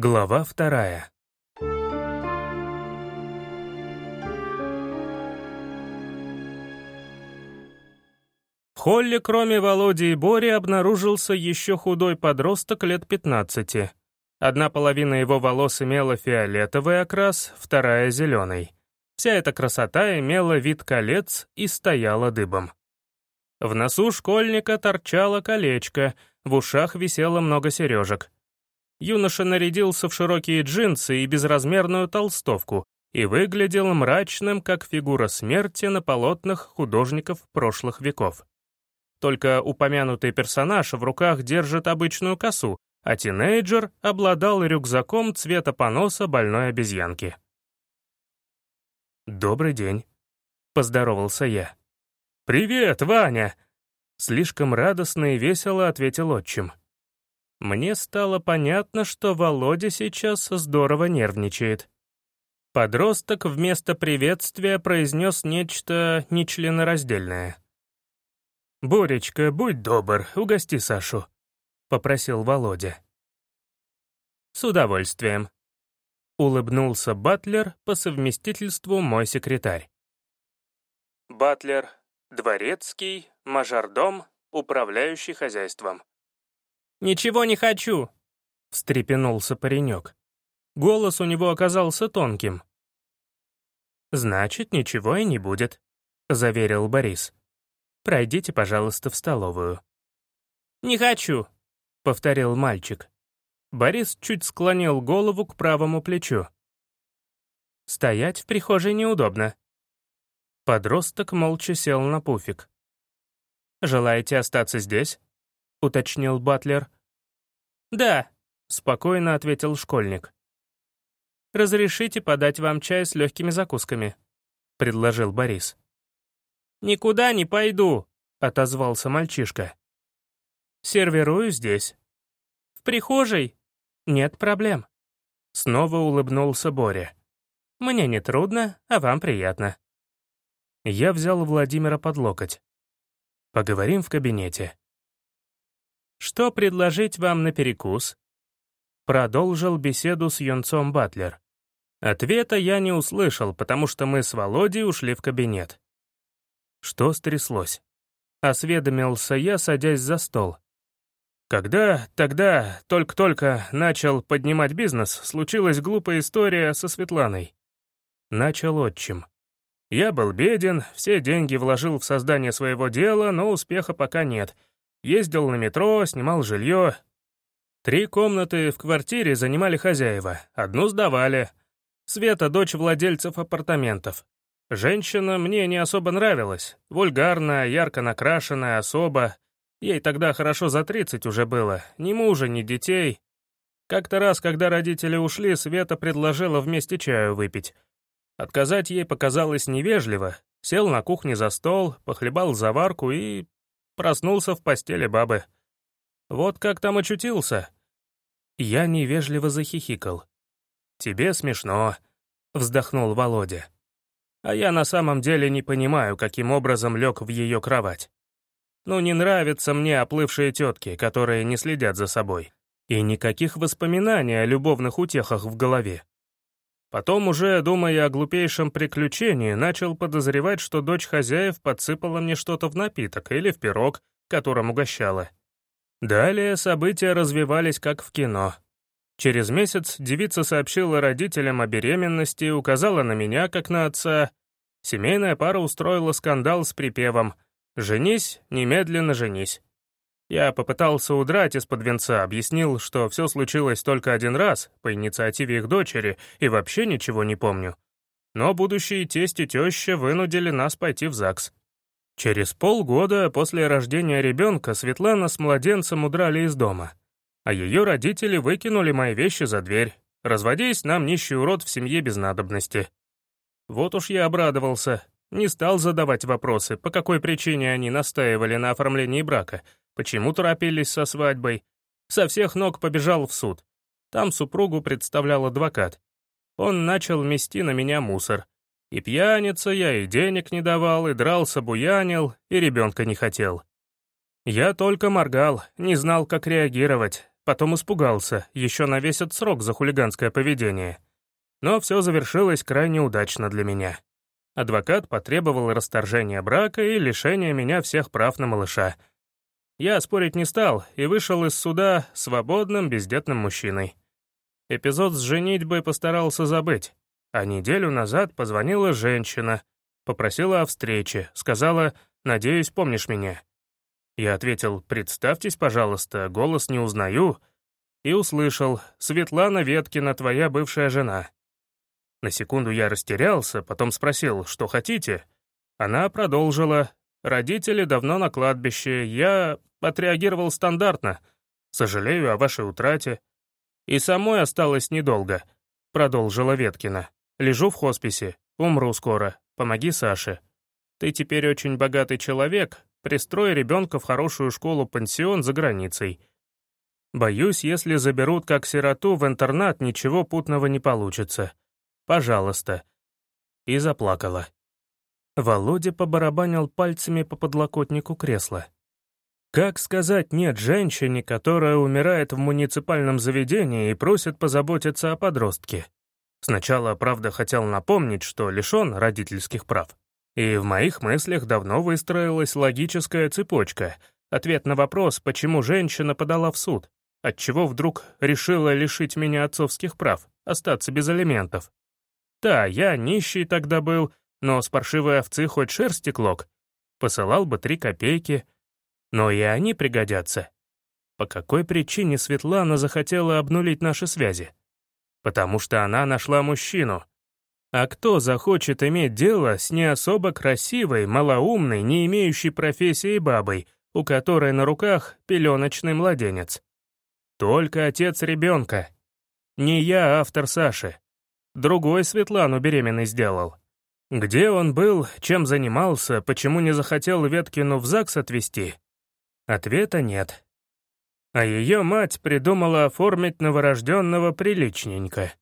Глава вторая. В холле, кроме Володи и Бори, обнаружился еще худой подросток лет 15. Одна половина его волос имела фиолетовый окрас, вторая — зеленый. Вся эта красота имела вид колец и стояла дыбом. В носу школьника торчало колечко, в ушах висело много сережек. Юноша нарядился в широкие джинсы и безразмерную толстовку и выглядел мрачным, как фигура смерти на полотнах художников прошлых веков. Только упомянутый персонаж в руках держит обычную косу, а тинейджер обладал рюкзаком цвета поноса больной обезьянки. «Добрый день», — поздоровался я. «Привет, Ваня!» Слишком радостно и весело ответил отчим. Мне стало понятно, что Володя сейчас здорово нервничает. Подросток вместо приветствия произнес нечто нечленораздельное. «Боречка, будь добр, угости Сашу», — попросил Володя. «С удовольствием», — улыбнулся Батлер по совместительству мой секретарь. Батлер, дворецкий, мажордом, управляющий хозяйством. «Ничего не хочу!» — встрепенулся паренек. Голос у него оказался тонким. «Значит, ничего и не будет», — заверил Борис. «Пройдите, пожалуйста, в столовую». «Не хочу», — повторил мальчик. Борис чуть склонил голову к правому плечу. «Стоять в прихожей неудобно». Подросток молча сел на пуфик. «Желаете остаться здесь?» — уточнил Батлер. «Да», — спокойно ответил школьник. «Разрешите подать вам чай с легкими закусками», — предложил Борис. «Никуда не пойду», — отозвался мальчишка. «Сервирую здесь». «В прихожей?» «Нет проблем». Снова улыбнулся Боря. «Мне не трудно, а вам приятно». Я взял Владимира под локоть. «Поговорим в кабинете». «Что предложить вам на перекус?» Продолжил беседу с юнцом Батлер. Ответа я не услышал, потому что мы с Володей ушли в кабинет. Что стряслось? Осведомился я, садясь за стол. Когда тогда только-только начал поднимать бизнес, случилась глупая история со Светланой. Начал отчим. Я был беден, все деньги вложил в создание своего дела, но успеха пока нет — Ездил на метро, снимал жилье. Три комнаты в квартире занимали хозяева, одну сдавали. Света — дочь владельцев апартаментов. Женщина мне не особо нравилась. Вульгарная, ярко накрашенная особа. Ей тогда хорошо за 30 уже было. Ни мужа, ни детей. Как-то раз, когда родители ушли, Света предложила вместе чаю выпить. Отказать ей показалось невежливо. Сел на кухне за стол, похлебал заварку и Проснулся в постели бабы. Вот как там очутился. Я невежливо захихикал. «Тебе смешно», — вздохнул Володя. «А я на самом деле не понимаю, каким образом лег в ее кровать. Ну, не нравятся мне оплывшие тетки, которые не следят за собой. И никаких воспоминаний о любовных утехах в голове. Потом уже, думая о глупейшем приключении, начал подозревать, что дочь хозяев подсыпала мне что-то в напиток или в пирог, которым угощала. Далее события развивались как в кино. Через месяц девица сообщила родителям о беременности, указала на меня, как на отца. Семейная пара устроила скандал с припевом «Женись, немедленно женись». Я попытался удрать из-под венца, объяснил, что все случилось только один раз, по инициативе их дочери, и вообще ничего не помню. Но будущие тесть и теща вынудили нас пойти в ЗАГС. Через полгода после рождения ребенка Светлана с младенцем удрали из дома, а ее родители выкинули мои вещи за дверь. Разводись, нам нищий урод в семье без надобности. Вот уж я обрадовался, не стал задавать вопросы, по какой причине они настаивали на оформлении брака, почему торопились со свадьбой. Со всех ног побежал в суд. Там супругу представлял адвокат. Он начал мести на меня мусор. И пьяница я, и денег не давал, и дрался, буянил, и ребенка не хотел. Я только моргал, не знал, как реагировать, потом испугался, еще навесят срок за хулиганское поведение. Но все завершилось крайне удачно для меня. Адвокат потребовал расторжения брака и лишения меня всех прав на малыша. Я спорить не стал и вышел из суда свободным бездетным мужчиной. Эпизод с женитьбой постарался забыть, а неделю назад позвонила женщина, попросила о встрече, сказала «Надеюсь, помнишь меня». Я ответил «Представьтесь, пожалуйста, голос не узнаю», и услышал «Светлана Веткина, твоя бывшая жена». На секунду я растерялся, потом спросил «Что хотите?». Она продолжила «Родители давно на кладбище, я отреагировал стандартно. Сожалею о вашей утрате». «И самой осталось недолго», — продолжила Веткина. «Лежу в хосписе, умру скоро, помоги Саше. Ты теперь очень богатый человек, пристрой ребенка в хорошую школу-пансион за границей. Боюсь, если заберут как сироту в интернат, ничего путного не получится. Пожалуйста». И заплакала. Володя побарабанил пальцами по подлокотнику кресла. Как сказать «нет» женщине, которая умирает в муниципальном заведении и просит позаботиться о подростке? Сначала, правда, хотел напомнить, что лишен родительских прав. И в моих мыслях давно выстроилась логическая цепочка, ответ на вопрос, почему женщина подала в суд, отчего вдруг решила лишить меня отцовских прав, остаться без алиментов. Да, я нищий тогда был, но с паршивой овцы хоть шерсти клок. Посылал бы три копейки — но и они пригодятся. По какой причине Светлана захотела обнулить наши связи? Потому что она нашла мужчину. А кто захочет иметь дело с не особо красивой, малоумной, не имеющей профессии бабой, у которой на руках пеленочный младенец? Только отец ребенка. Не я автор Саши. Другой Светлану беременной сделал. Где он был, чем занимался, почему не захотел Веткину в ЗАГС отвезти, Ответа нет. А ее мать придумала оформить новорожденного приличненько.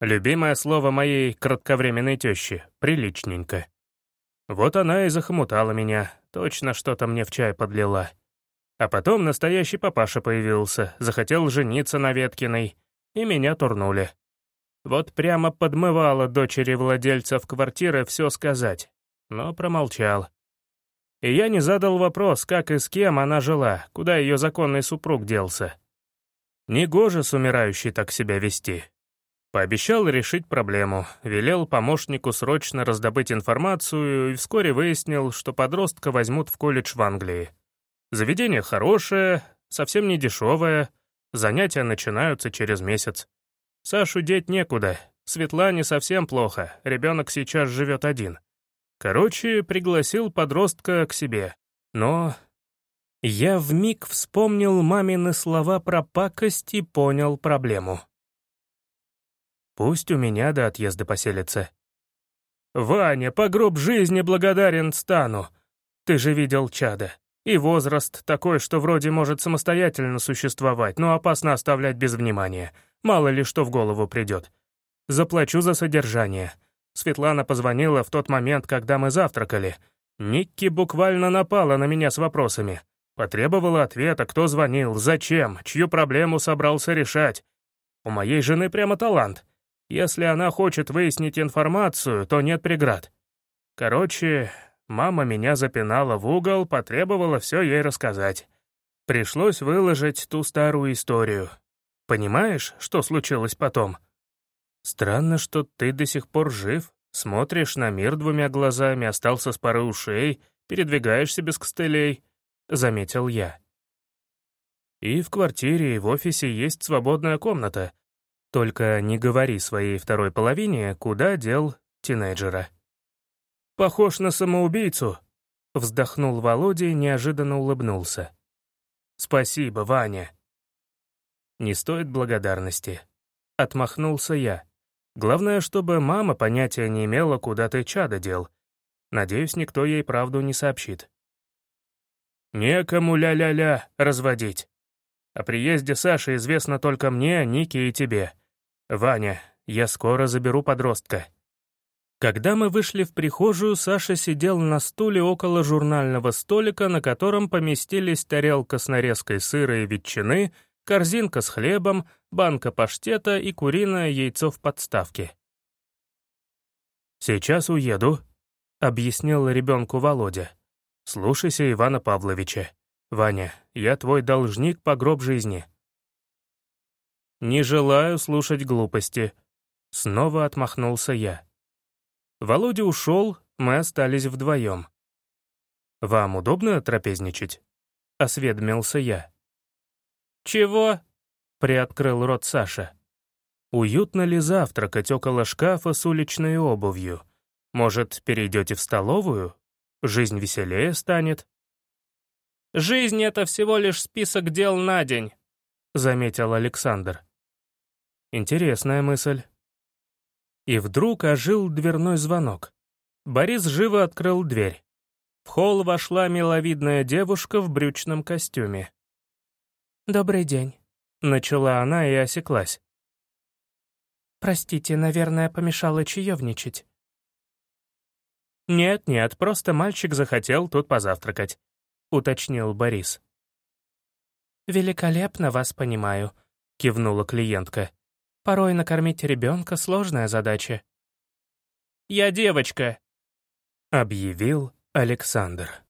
Любимое слово моей кратковременной тещи — приличненько. Вот она и захомутала меня, точно что-то мне в чай подлила. А потом настоящий папаша появился, захотел жениться на Веткиной, и меня турнули. Вот прямо подмывало дочери владельцев квартиры все сказать, но промолчал. И я не задал вопрос, как и с кем она жила, куда ее законный супруг делся. Негоже с умирающей так себя вести. Пообещал решить проблему, велел помощнику срочно раздобыть информацию и вскоре выяснил, что подростка возьмут в колледж в Англии. Заведение хорошее, совсем не дешевое, занятия начинаются через месяц. Сашу деть некуда, Светлане совсем плохо, ребенок сейчас живет один. Короче, пригласил подростка к себе. Но я вмиг вспомнил мамины слова про пакость и понял проблему. Пусть у меня до отъезда поселится. «Ваня, по гроб жизни благодарен стану. Ты же видел чада. И возраст такой, что вроде может самостоятельно существовать, но опасно оставлять без внимания. Мало ли что в голову придет. Заплачу за содержание. Светлана позвонила в тот момент, когда мы завтракали. Никки буквально напала на меня с вопросами. Потребовала ответа, кто звонил, зачем, чью проблему собрался решать. У моей жены прямо талант. Если она хочет выяснить информацию, то нет преград. Короче, мама меня запинала в угол, потребовала все ей рассказать. Пришлось выложить ту старую историю. Понимаешь, что случилось потом?» «Странно, что ты до сих пор жив, смотришь на мир двумя глазами, остался с парой ушей, передвигаешься без костылей», — заметил я. «И в квартире, и в офисе есть свободная комната. Только не говори своей второй половине, куда дел тинейджера». «Похож на самоубийцу», — вздохнул Володя и неожиданно улыбнулся. «Спасибо, Ваня». «Не стоит благодарности», — отмахнулся я. Главное, чтобы мама понятия не имела, куда ты чадо дел. Надеюсь, никто ей правду не сообщит. Некому ля-ля-ля разводить. О приезде Саши известно только мне, Нике и тебе. Ваня, я скоро заберу подростка. Когда мы вышли в прихожую, Саша сидел на стуле около журнального столика, на котором поместились тарелка с нарезкой сыра и ветчины, корзинка с хлебом, банка паштета и куриное яйцо в подставке. «Сейчас уеду», — объяснил ребенку Володя. «Слушайся Ивана Павловича. Ваня, я твой должник по гроб жизни». «Не желаю слушать глупости», — снова отмахнулся я. Володя ушел, мы остались вдвоем. «Вам удобно трапезничать?» — осведомился я. «Чего?» — приоткрыл рот Саша. «Уютно ли завтракать около шкафа с уличной обувью? Может, перейдете в столовую? Жизнь веселее станет?» «Жизнь — это всего лишь список дел на день», — заметил Александр. Интересная мысль. И вдруг ожил дверной звонок. Борис живо открыл дверь. В холл вошла миловидная девушка в брючном костюме. «Добрый день», — начала она и осеклась. «Простите, наверное, помешала чаевничать». «Нет-нет, просто мальчик захотел тут позавтракать», — уточнил Борис. «Великолепно вас понимаю», — кивнула клиентка. «Порой накормить ребенка — сложная задача». «Я девочка», — объявил Александр.